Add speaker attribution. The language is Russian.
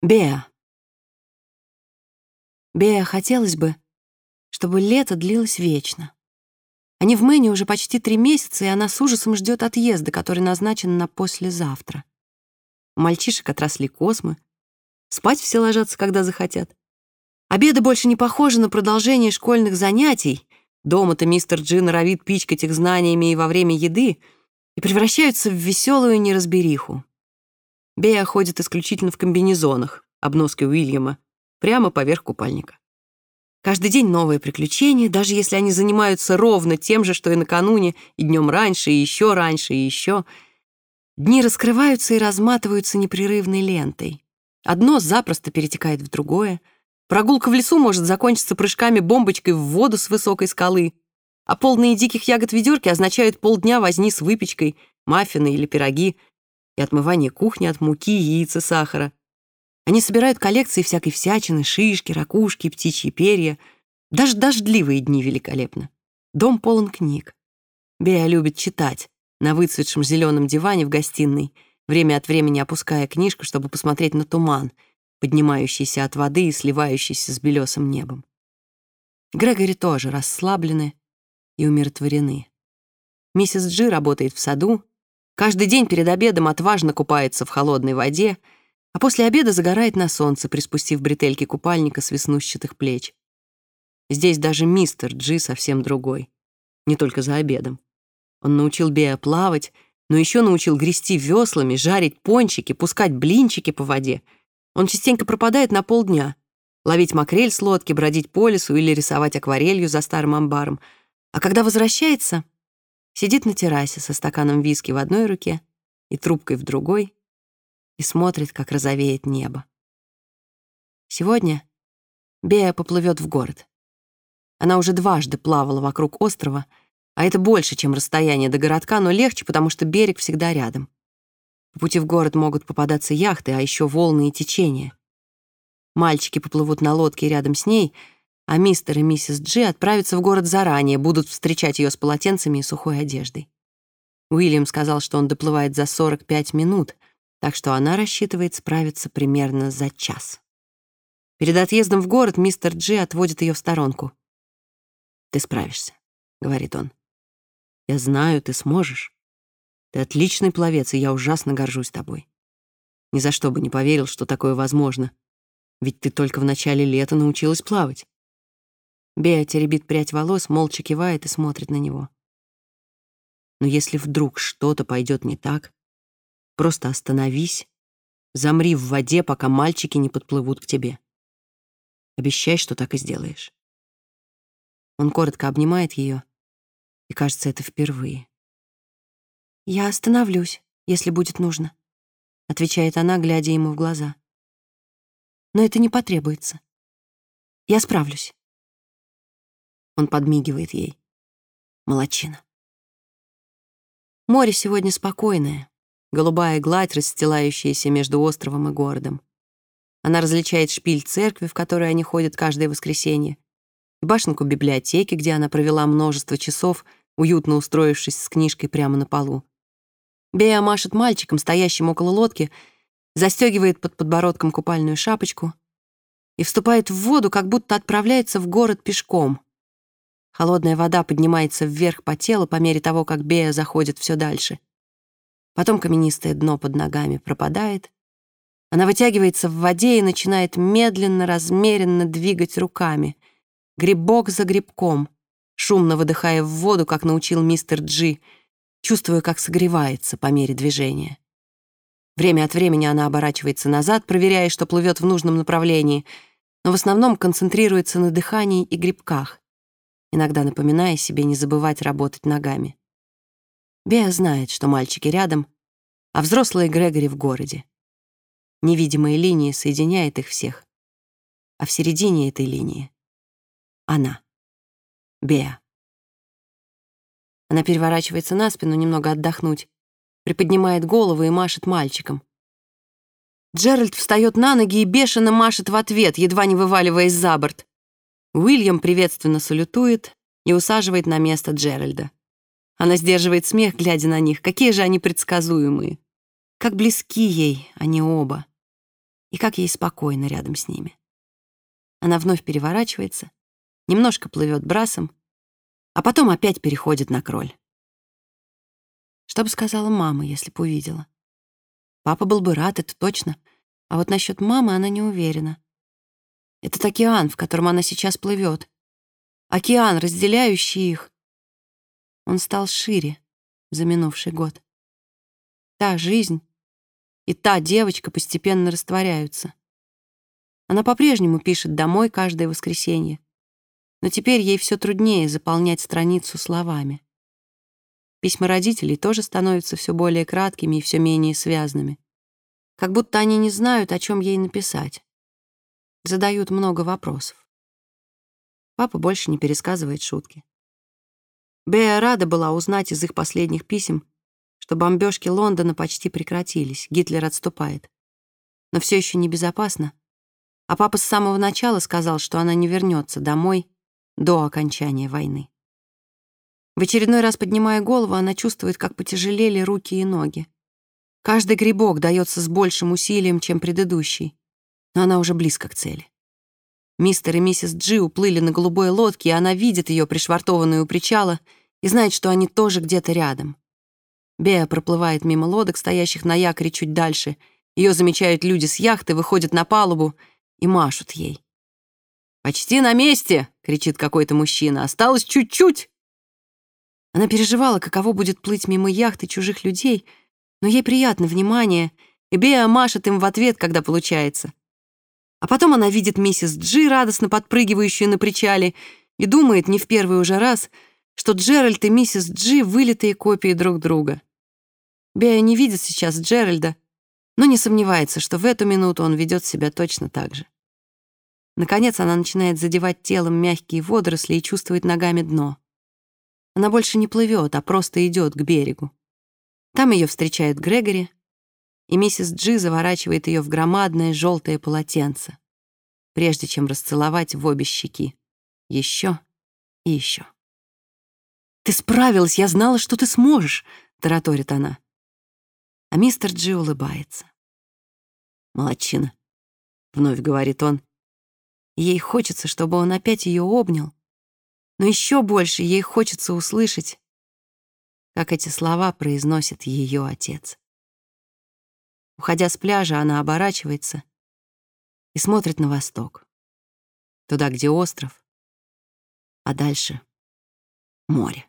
Speaker 1: Беа. Беа, хотелось бы, чтобы лето длилось вечно. Они в Мэне уже почти три месяца, и она с ужасом ждет отъезда, который назначен на послезавтра. У мальчишек отросли космы. Спать все ложатся, когда захотят. Обеды больше не похожи на продолжение школьных занятий. Дома-то мистер Джи норовит пичкать их знаниями и во время еды, и превращаются в веселую неразбериху. Бея ходит исключительно в комбинезонах, обноски Уильяма, прямо поверх купальника. Каждый день новые приключения, даже если они занимаются ровно тем же, что и накануне, и днем раньше, и еще раньше, и еще. Дни раскрываются и разматываются непрерывной лентой. Одно запросто перетекает в другое. Прогулка в лесу может закончиться прыжками-бомбочкой в воду с высокой скалы, а полные диких ягод ведерки означают полдня возни с выпечкой, маффины или пироги — и отмывание кухни от муки, яиц и сахара. Они собирают коллекции всякой всячины, шишки, ракушки, птичьи перья. Даже дождливые дни великолепны. Дом полон книг. Бея любит читать на выцветшем зеленом диване в гостиной, время от времени опуская книжку, чтобы посмотреть на туман, поднимающийся от воды и сливающийся с белесым небом. Грегори тоже расслаблены и умиротворены. Миссис Джи работает в саду, Каждый день перед обедом отважно купается в холодной воде, а после обеда загорает на солнце, приспустив бретельки купальника с веснущатых плеч. Здесь даже мистер Джи совсем другой. Не только за обедом. Он научил Беа плавать, но еще научил грести веслами, жарить пончики, пускать блинчики по воде. Он частенько пропадает на полдня. Ловить макрель с лодки, бродить по лесу или рисовать акварелью за старым амбаром. А когда возвращается, Сидит на террасе со стаканом виски в одной руке и трубкой в другой и смотрит, как розовеет небо. Сегодня Бея поплывет в город. Она уже дважды плавала вокруг острова, а это больше, чем расстояние до городка, но легче, потому что берег всегда рядом. По пути в город могут попадаться яхты, а еще волны и течения. Мальчики поплывут на лодке рядом с ней — а мистер и миссис Джи отправятся в город заранее, будут встречать ее с полотенцами и сухой одеждой. Уильям сказал, что он доплывает за 45 минут, так что она рассчитывает справиться примерно за час. Перед отъездом в город мистер Джи отводит ее в сторонку. «Ты справишься», — говорит он. «Я знаю, ты сможешь. Ты отличный пловец, и я ужасно горжусь тобой. Ни за что бы не поверил, что такое возможно, ведь ты только в начале лета научилась плавать. Бея теребит прядь волос, молча кивает и смотрит на него. Но если вдруг что-то пойдет не так, просто остановись, замри в воде, пока мальчики не подплывут к тебе. Обещай, что так и сделаешь. Он коротко обнимает ее, и кажется, это впервые. «Я остановлюсь, если будет нужно», — отвечает она, глядя ему в глаза. «Но это не потребуется. Я справлюсь». Он подмигивает ей. Молодчина. Море сегодня спокойное. Голубая гладь, расстилающаяся между островом и городом. Она различает шпиль церкви, в которой они ходят каждое воскресенье, и башенку библиотеки, где она провела множество часов, уютно устроившись с книжкой прямо на полу. Бея машет мальчиком, стоящим около лодки, застегивает под подбородком купальную шапочку и вступает в воду, как будто отправляется в город пешком. Холодная вода поднимается вверх по телу по мере того, как Бея заходит все дальше. Потом каменистое дно под ногами пропадает. Она вытягивается в воде и начинает медленно, размеренно двигать руками, грибок за грибком, шумно выдыхая в воду, как научил мистер Джи, чувствуя, как согревается по мере движения. Время от времени она оборачивается назад, проверяя, что плывет в нужном направлении, но в основном концентрируется на дыхании и грибках иногда напоминая себе не забывать работать ногами. Беа знает, что мальчики рядом, а взрослые Грегори в городе. Невидимая линия соединяет их всех, а в середине этой линии — она, Беа. Она переворачивается на спину немного отдохнуть, приподнимает голову и машет мальчиком. Джеральд встает на ноги и бешено машет в ответ, едва не вываливаясь за борт. Уильям приветственно салютует и усаживает на место Джеральда. Она сдерживает смех, глядя на них. Какие же они предсказуемые. Как близки ей они оба. и как ей спокойно рядом с ними. Она вновь переворачивается, немножко плывет брасом, а потом опять переходит на кроль. Что бы сказала мама, если бы увидела? Папа был бы рад, это точно, а вот насчет мамы она не уверена. Этот океан, в котором она сейчас плывет, океан, разделяющий их, он стал шире за минувший год. Та жизнь и та девочка постепенно растворяются. Она по-прежнему пишет домой каждое воскресенье, но теперь ей все труднее заполнять страницу словами. Письма родителей тоже становятся все более краткими и все менее связанными. Как будто они не знают, о чем ей написать. Задают много вопросов. Папа больше не пересказывает шутки. Беа рада была узнать из их последних писем, что бомбежки Лондона почти прекратились, Гитлер отступает. Но все еще небезопасно, а папа с самого начала сказал, что она не вернется домой до окончания войны. В очередной раз, поднимая голову, она чувствует, как потяжелели руки и ноги. Каждый грибок дается с большим усилием, чем предыдущий, но она уже близко к цели. Мистер и миссис Джи уплыли на голубой лодке, и она видит ее пришвартованную у причала и знает, что они тоже где-то рядом. Беа проплывает мимо лодок, стоящих на якоре чуть дальше. Ее замечают люди с яхты, выходят на палубу — и машут ей. «Почти на месте!» — кричит какой-то мужчина. «Осталось чуть-чуть!» Она переживала, каково будет плыть мимо яхты чужих людей, но ей приятно внимание, и Беа машет им в ответ, когда получается. А потом она видит миссис Джи, радостно подпрыгивающую на причале, и думает не в первый уже раз, что Джеральд и миссис Джи — вылитые копии друг друга. Беа не видит сейчас Джеральда, но не сомневается, что в эту минуту он ведет себя точно так же. Наконец она начинает задевать телом мягкие водоросли и чувствует ногами дно. Она больше не плывет, а просто идет к берегу. Там ее встречает Грегори, и миссис Джи заворачивает ее в громадное желтое полотенце, прежде чем расцеловать в обе щеки. Еще и еще. «Ты справилась, я знала, что ты сможешь», — тараторит она. А мистер Джи улыбается. «Молодчина», — вновь говорит он. Ей хочется, чтобы он опять ее обнял, но еще больше ей хочется услышать, как эти слова произносит ее отец. Уходя с пляжа, она оборачивается и смотрит на восток, туда, где остров, а дальше — море.